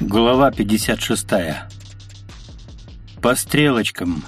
Глава 56. По стрелочкам.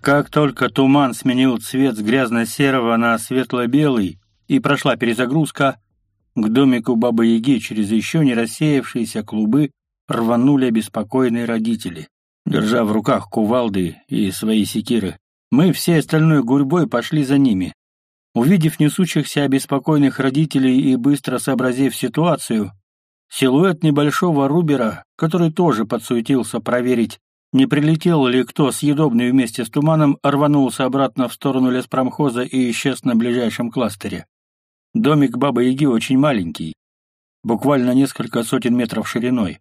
Как только туман сменил цвет с грязно-серого на светло-белый и прошла перезагрузка, к домику Бабы-Яги через еще не рассеявшиеся клубы рванули обеспокоенные родители, держа в руках кувалды и свои секиры. Мы всей остальной гурьбой пошли за ними. Увидев несущихся обеспокоенных родителей и быстро сообразив ситуацию, силуэт небольшого Рубера, который тоже подсуетился проверить, не прилетел ли кто съедобный вместе с туманом, рванулся обратно в сторону леспромхоза и исчез на ближайшем кластере. Домик Бабы-Яги очень маленький, буквально несколько сотен метров шириной.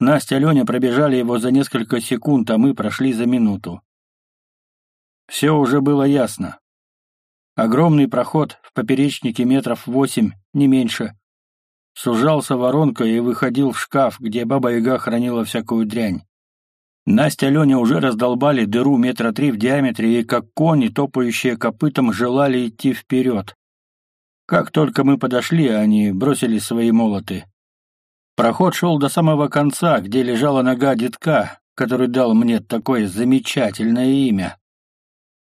Настя и Леня пробежали его за несколько секунд, а мы прошли за минуту. Все уже было ясно. Огромный проход в поперечнике метров восемь, не меньше. Сужался воронкой и выходил в шкаф, где баба-яга хранила всякую дрянь. Настя и Леня уже раздолбали дыру метра три в диаметре и, как кони, топающие копытом, желали идти вперед. Как только мы подошли, они бросили свои молоты. Проход шел до самого конца, где лежала нога детка, который дал мне такое замечательное имя.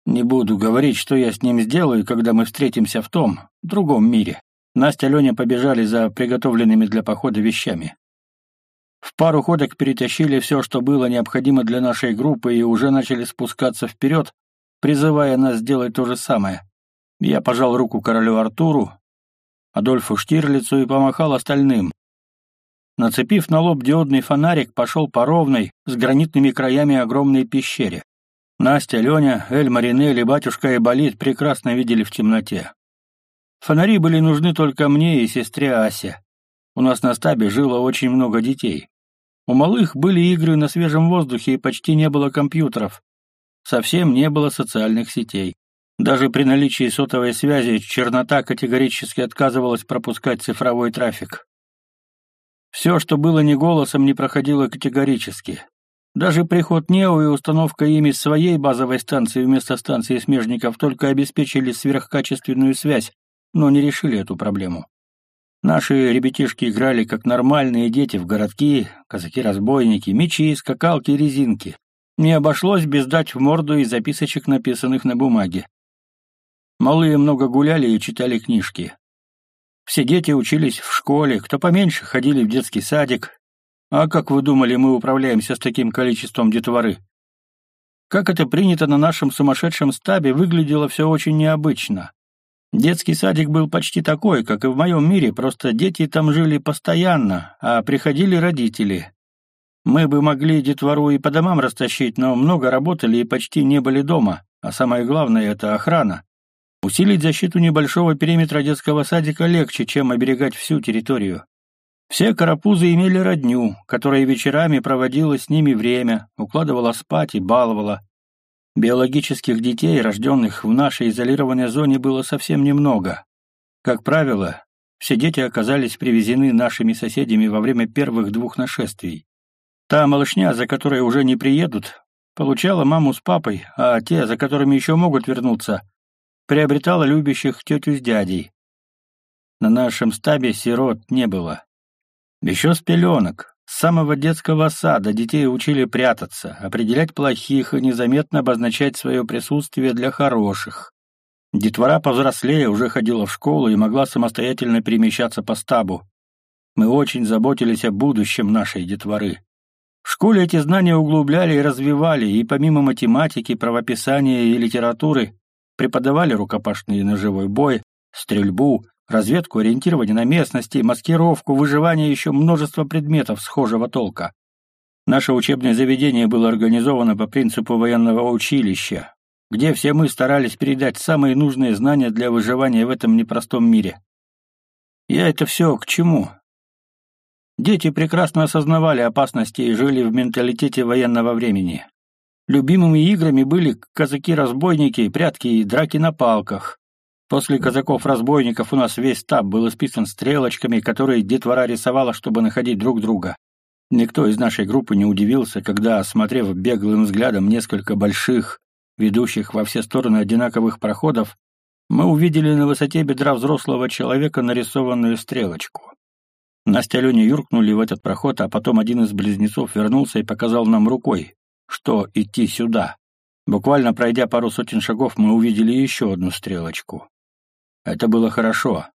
Не буду говорить, что я с ним сделаю, когда мы встретимся в том, другом мире. Настя и Леня побежали за приготовленными для похода вещами. В пару ходок перетащили все, что было необходимо для нашей группы, и уже начали спускаться вперед, призывая нас сделать то же самое. Я пожал руку королю Артуру, Адольфу Штирлицу и помахал остальным. Нацепив на лоб диодный фонарик, пошел по ровной, с гранитными краями огромной пещере. Настя, Леня, Эль Маринель и батюшка Эболит прекрасно видели в темноте. Фонари были нужны только мне и сестре Асе. У нас на стабе жило очень много детей. У малых были игры на свежем воздухе и почти не было компьютеров. Совсем не было социальных сетей. Даже при наличии сотовой связи чернота категорически отказывалась пропускать цифровой трафик. Все, что было не голосом, не проходило категорически. Даже приход НЕО и установка ими своей базовой станции вместо станции смежников только обеспечили сверхкачественную связь, но не решили эту проблему. Наши ребятишки играли как нормальные дети в городки, казаки-разбойники, мечи, скакалки резинки. Не обошлось без дать в морду и записочек, написанных на бумаге. Малые много гуляли и читали книжки. Все дети учились в школе, кто поменьше ходили в детский садик, а как вы думали, мы управляемся с таким количеством детворы? Как это принято на нашем сумасшедшем стабе, выглядело все очень необычно. Детский садик был почти такой, как и в моем мире, просто дети там жили постоянно, а приходили родители. Мы бы могли детвору и по домам растащить, но много работали и почти не были дома, а самое главное — это охрана. Усилить защиту небольшого периметра детского садика легче, чем оберегать всю территорию. Все карапузы имели родню, которая вечерами проводила с ними время, укладывала спать и баловала. Биологических детей, рожденных в нашей изолированной зоне, было совсем немного. Как правило, все дети оказались привезены нашими соседями во время первых двух нашествий. Та малышня, за которой уже не приедут, получала маму с папой, а те, за которыми еще могут вернуться, приобретала любящих тетю с дядей. На нашем стабе сирот не было. Еще с пеленок, с самого детского сада детей учили прятаться, определять плохих и незаметно обозначать свое присутствие для хороших. Детвора повзрослее уже ходила в школу и могла самостоятельно перемещаться по стабу. Мы очень заботились о будущем нашей детворы. В школе эти знания углубляли и развивали, и помимо математики, правописания и литературы преподавали рукопашный и ножевой бой, стрельбу, разведку, ориентирование на местности, маскировку, выживание и еще множество предметов схожего толка. Наше учебное заведение было организовано по принципу военного училища, где все мы старались передать самые нужные знания для выживания в этом непростом мире. Я это все к чему? Дети прекрасно осознавали опасности и жили в менталитете военного времени. Любимыми играми были казаки-разбойники, прятки и драки на палках. После казаков-разбойников у нас весь стаб был исписан стрелочками, которые детвора рисовала, чтобы находить друг друга. Никто из нашей группы не удивился, когда, осмотрев беглым взглядом несколько больших, ведущих во все стороны одинаковых проходов, мы увидели на высоте бедра взрослого человека нарисованную стрелочку. Настя и Леня юркнули в этот проход, а потом один из близнецов вернулся и показал нам рукой, что идти сюда. Буквально пройдя пару сотен шагов, мы увидели еще одну стрелочку. Это было хорошо.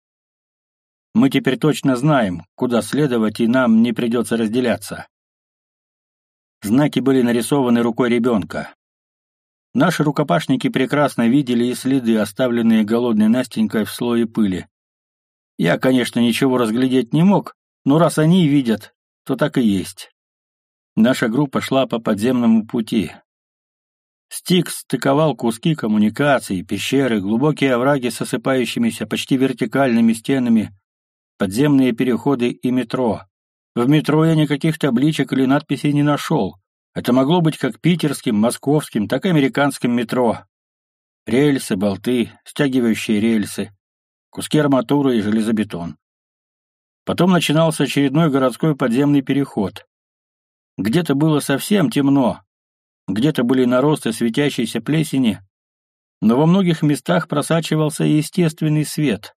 Мы теперь точно знаем, куда следовать, и нам не придется разделяться. Знаки были нарисованы рукой ребенка. Наши рукопашники прекрасно видели и следы, оставленные голодной Настенькой в слое пыли. Я, конечно, ничего разглядеть не мог, но раз они видят, то так и есть. Наша группа шла по подземному пути. Стикс стыковал куски коммуникаций, пещеры, глубокие овраги с осыпающимися почти вертикальными стенами, подземные переходы и метро. В метро я никаких табличек или надписей не нашел. Это могло быть как питерским, московским, так и американским метро. Рельсы, болты, стягивающие рельсы, куски арматуры и железобетон. Потом начинался очередной городской подземный переход. Где-то было совсем темно, где-то были наросты светящейся плесени, но во многих местах просачивался естественный свет.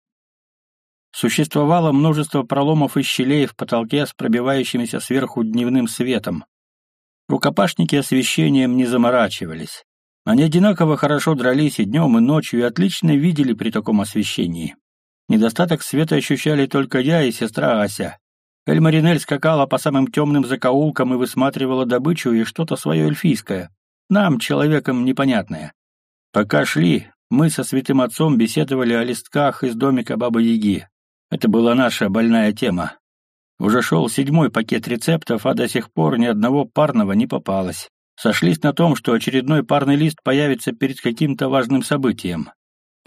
Существовало множество проломов и щелей в потолке с пробивающимися сверху дневным светом. Рукопашники освещением не заморачивались. Они одинаково хорошо дрались и днем, и ночью, и отлично видели при таком освещении. Недостаток света ощущали только я и сестра Ася. Эльмаринель скакала по самым темным закоулкам и высматривала добычу и что-то свое эльфийское. Нам, человекам, непонятное. Пока шли, мы со святым отцом беседовали о листках из домика Бабы-Яги. Это была наша больная тема. Уже шел седьмой пакет рецептов, а до сих пор ни одного парного не попалось. Сошлись на том, что очередной парный лист появится перед каким-то важным событием.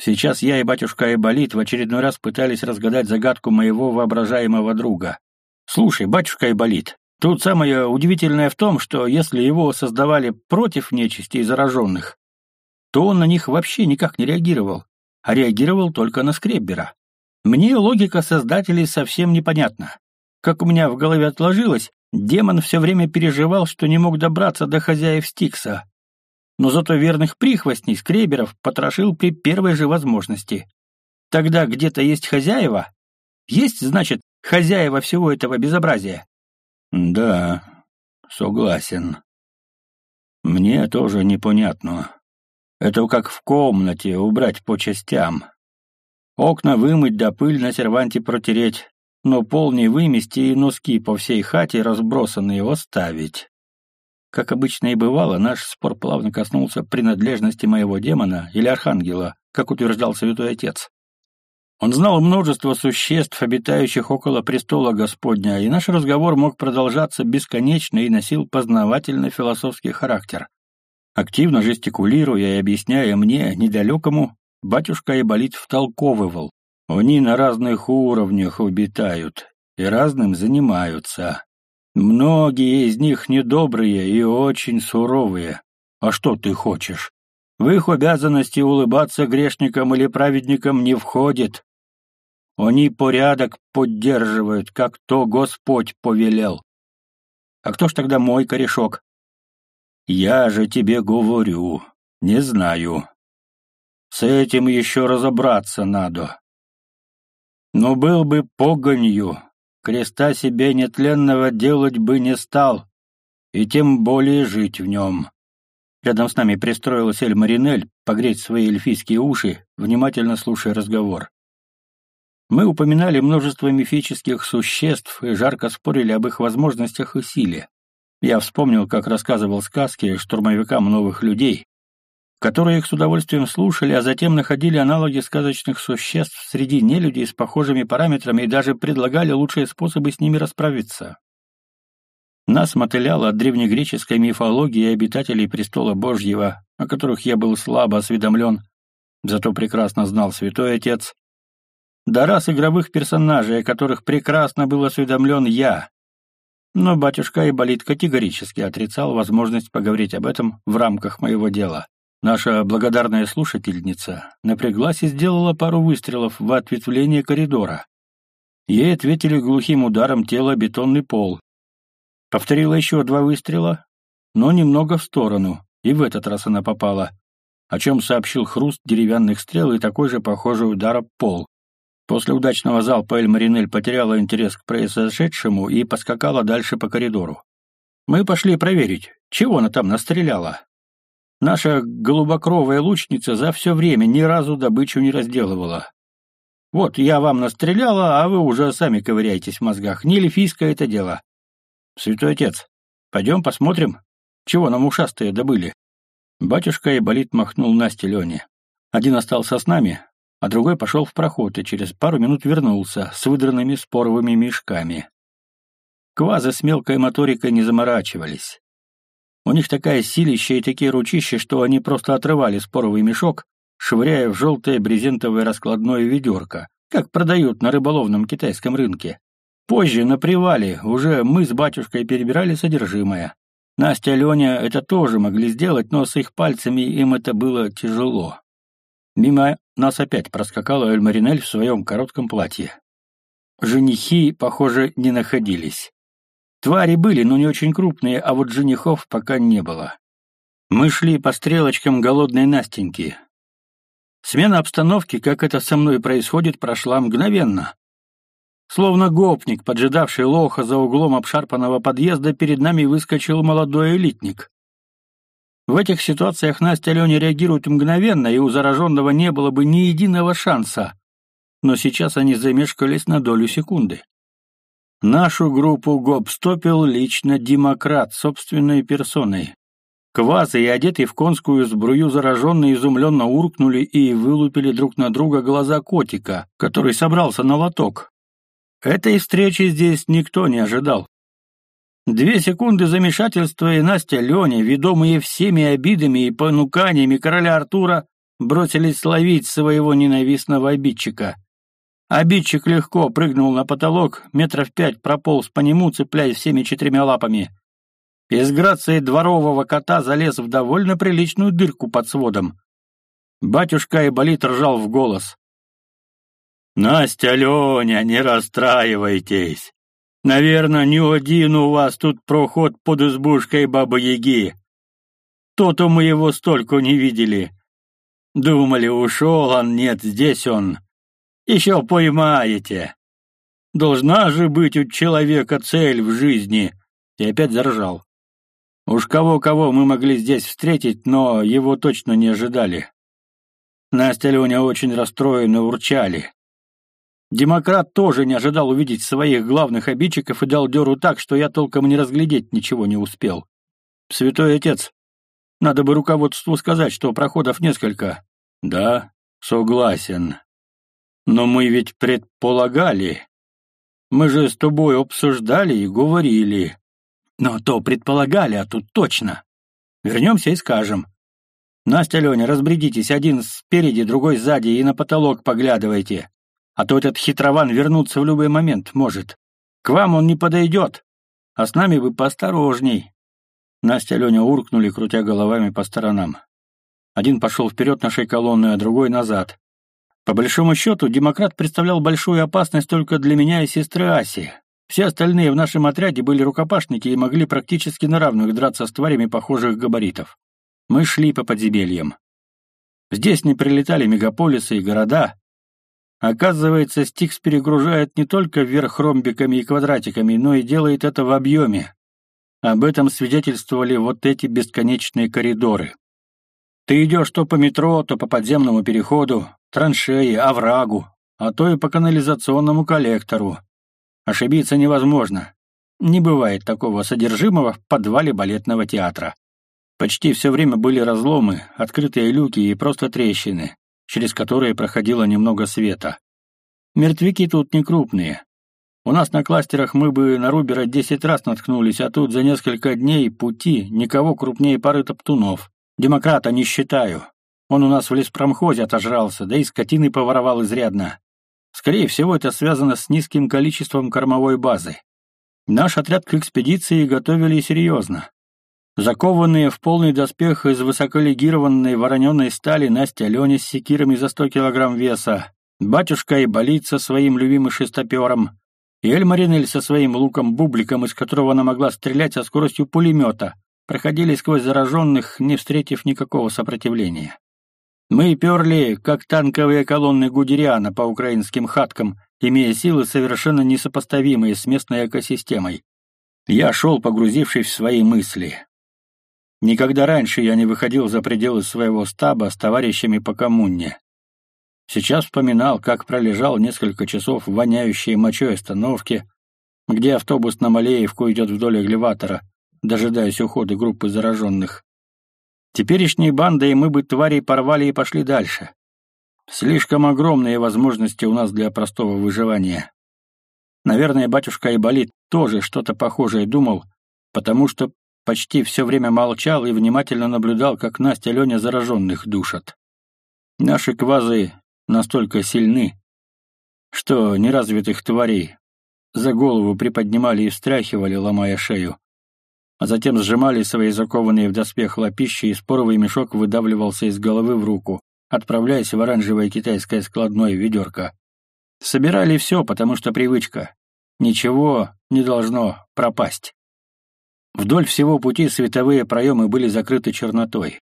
Сейчас я и батюшка Айболит в очередной раз пытались разгадать загадку моего воображаемого друга. Слушай, батюшка Айболит, тут самое удивительное в том, что если его создавали против нечисти и зараженных, то он на них вообще никак не реагировал, а реагировал только на Скреббера. Мне логика создателей совсем непонятна. Как у меня в голове отложилось, демон все время переживал, что не мог добраться до хозяев Стикса. Но зато верных прихвостней скреберов потрошил при первой же возможности. Тогда где-то есть хозяева? Есть, значит, хозяева всего этого безобразия? Да, согласен. Мне тоже непонятно. Это как в комнате убрать по частям. Окна вымыть да пыль на серванте протереть, но пол не вымести и носки по всей хате разбросанные оставить. Как обычно и бывало, наш спор плавно коснулся принадлежности моего демона или архангела, как утверждал святой отец. Он знал множество существ, обитающих около престола Господня, и наш разговор мог продолжаться бесконечно и носил познавательно-философский характер. Активно жестикулируя и объясняя мне, недалекому, Батюшка Иболит втолковывал. Они на разных уровнях обитают и разным занимаются. Многие из них недобрые и очень суровые. А что ты хочешь? В их обязанности улыбаться грешникам или праведникам не входит. Они порядок поддерживают, как то Господь повелел. А кто ж тогда мой корешок? Я же тебе говорю, не знаю. С этим еще разобраться надо. Но был бы погонью, креста себе нетленного делать бы не стал, и тем более жить в нем. Рядом с нами пристроилась Эль Маринель погреть свои эльфийские уши, внимательно слушая разговор. Мы упоминали множество мифических существ и жарко спорили об их возможностях и силе. Я вспомнил, как рассказывал сказки штурмовикам новых людей, которые их с удовольствием слушали, а затем находили аналоги сказочных существ среди нелюдей с похожими параметрами и даже предлагали лучшие способы с ними расправиться. Нас мотыляло от древнегреческой мифологии и обитателей престола Божьего, о которых я был слабо осведомлен, зато прекрасно знал святой отец, да раз игровых персонажей, о которых прекрасно был осведомлен я. Но батюшка Иболит категорически отрицал возможность поговорить об этом в рамках моего дела. Наша благодарная слушательница напряглась и сделала пару выстрелов в ответвление коридора. Ей ответили глухим ударом тела бетонный пол. Повторила еще два выстрела, но немного в сторону, и в этот раз она попала, о чем сообщил хруст деревянных стрел и такой же похожий удар об пол. После удачного залпа Эль-Маринель потеряла интерес к произошедшему и поскакала дальше по коридору. Мы пошли проверить, чего она там настреляла. Наша голубокровая лучница за все время ни разу добычу не разделывала. Вот я вам настреляла, а вы уже сами ковыряетесь в мозгах. Не эльфийское это дело. Святой отец, пойдем посмотрим, чего нам ушастые добыли. Батюшка и болит махнул Насте Лене. Один остался с нами, а другой пошел в проход и через пару минут вернулся с выдранными споровыми мешками. Квазы с мелкой моторикой не заморачивались. У них такая силища и такие ручища, что они просто отрывали споровый мешок, швыряя в желтое брезентовое раскладное ведерко, как продают на рыболовном китайском рынке. Позже, на привале, уже мы с батюшкой перебирали содержимое. Настя и Леня это тоже могли сделать, но с их пальцами им это было тяжело. Мимо нас опять проскакала Эль-Маринель в своем коротком платье. Женихи, похоже, не находились. Твари были, но не очень крупные, а вот женихов пока не было. Мы шли по стрелочкам голодной Настеньки. Смена обстановки, как это со мной происходит, прошла мгновенно. Словно гопник, поджидавший лоха за углом обшарпанного подъезда, перед нами выскочил молодой элитник. В этих ситуациях Настя Леня реагируют мгновенно, и у зараженного не было бы ни единого шанса. Но сейчас они замешкались на долю секунды. Нашу группу гопстопил лично демократ собственной персоной. Квазы и одетый в конскую сбрую зараженные изумленно уркнули и вылупили друг на друга глаза котика, который собрался на лоток. Этой встречи здесь никто не ожидал. Две секунды замешательства, и Настя Леня, ведомые всеми обидами и понуканиями короля Артура, бросились ловить своего ненавистного обидчика. Обидчик легко прыгнул на потолок, метров пять прополз по нему, цепляясь всеми четырьмя лапами. Из грации дворового кота залез в довольно приличную дырку под сводом. Батюшка и болит ржал в голос. «Настя, Леня, не расстраивайтесь. Наверное, не один у вас тут проход под избушкой Бабы-Яги. То-то мы его столько не видели. Думали, ушел он, нет, здесь он. Еще поймаете. Должна же быть у человека цель в жизни. И опять заржал. Уж кого-кого мы могли здесь встретить, но его точно не ожидали. Настя и Леня очень расстроены урчали. Демократ тоже не ожидал увидеть своих главных обидчиков и дал дёру так, что я толком не разглядеть ничего не успел. Святой отец, надо бы руководству сказать, что проходов несколько. Да, согласен. Но мы ведь предполагали. Мы же с тобой обсуждали и говорили. Но то предполагали, а тут точно. Вернемся и скажем. Настя, Леня, разбредитесь, один спереди, другой сзади, и на потолок поглядывайте. А то этот хитрован вернуться в любой момент может. К вам он не подойдет. А с нами бы поосторожней. Настя и Леня уркнули, крутя головами по сторонам. Один пошел вперед нашей колонны, а другой назад. По большому счету, демократ представлял большую опасность только для меня и сестры Аси. Все остальные в нашем отряде были рукопашники и могли практически на равных драться с тварями похожих габаритов. Мы шли по подземельям. Здесь не прилетали мегаполисы и города, Оказывается, Стикс перегружает не только вверх ромбиками и квадратиками, но и делает это в объеме. Об этом свидетельствовали вот эти бесконечные коридоры. Ты идешь то по метро, то по подземному переходу, траншеи, оврагу, а то и по канализационному коллектору. Ошибиться невозможно. Не бывает такого содержимого в подвале балетного театра. Почти все время были разломы, открытые люки и просто трещины через которые проходило немного света. Мертвяки тут не крупные. У нас на кластерах мы бы на Рубера десять раз наткнулись, а тут за несколько дней пути никого крупнее пары топтунов. Демократа не считаю. Он у нас в леспромхозе отожрался, да и скотины поворовал изрядно. Скорее всего, это связано с низким количеством кормовой базы. Наш отряд к экспедиции готовили серьезно. Закованные в полный доспех из высоколегированной вороненой стали Настя Леня с секирами за сто килограмм веса, батюшка и болит со своим любимым шестопером, и Эль со своим луком-бубликом, из которого она могла стрелять со скоростью пулемета, проходили сквозь зараженных, не встретив никакого сопротивления. Мы перли, как танковые колонны Гудериана по украинским хаткам, имея силы, совершенно несопоставимые с местной экосистемой. Я шел, погрузившись в свои мысли. Никогда раньше я не выходил за пределы своего стаба с товарищами по коммуне. Сейчас вспоминал, как пролежал несколько часов в воняющей мочой остановке, где автобус на Малеевку идет вдоль элеватора, дожидаясь ухода группы зараженных. Теперешней бандой мы бы тварей порвали и пошли дальше. Слишком огромные возможности у нас для простого выживания. Наверное, батюшка Айболит тоже что-то похожее думал, потому что почти все время молчал и внимательно наблюдал, как Настя и Леня зараженных душат. Наши квазы настолько сильны, что неразвитых тварей за голову приподнимали и встряхивали, ломая шею, а затем сжимали свои закованные в доспех лапищи, и споровый мешок выдавливался из головы в руку, отправляясь в оранжевое китайское складное ведерко. Собирали все, потому что привычка. Ничего не должно пропасть. Вдоль всего пути световые проемы были закрыты чернотой.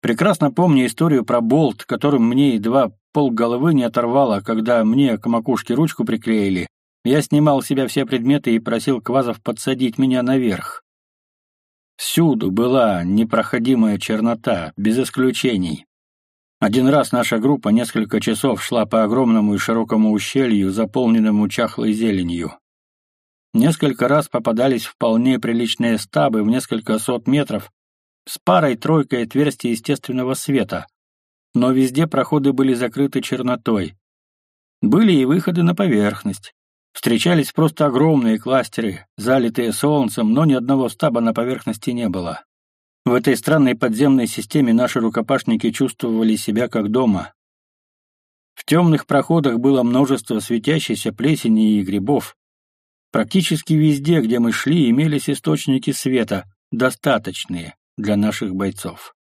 Прекрасно помню историю про болт, которым мне едва полголовы не оторвало, когда мне к макушке ручку приклеили. Я снимал с себя все предметы и просил Квазов подсадить меня наверх. Всюду была непроходимая чернота, без исключений. Один раз наша группа несколько часов шла по огромному и широкому ущелью, заполненному чахлой зеленью. Несколько раз попадались вполне приличные стабы в несколько сот метров с парой-тройкой отверстий естественного света, но везде проходы были закрыты чернотой. Были и выходы на поверхность. Встречались просто огромные кластеры, залитые солнцем, но ни одного стаба на поверхности не было. В этой странной подземной системе наши рукопашники чувствовали себя как дома. В темных проходах было множество светящейся плесени и грибов, Практически везде, где мы шли, имелись источники света, достаточные для наших бойцов.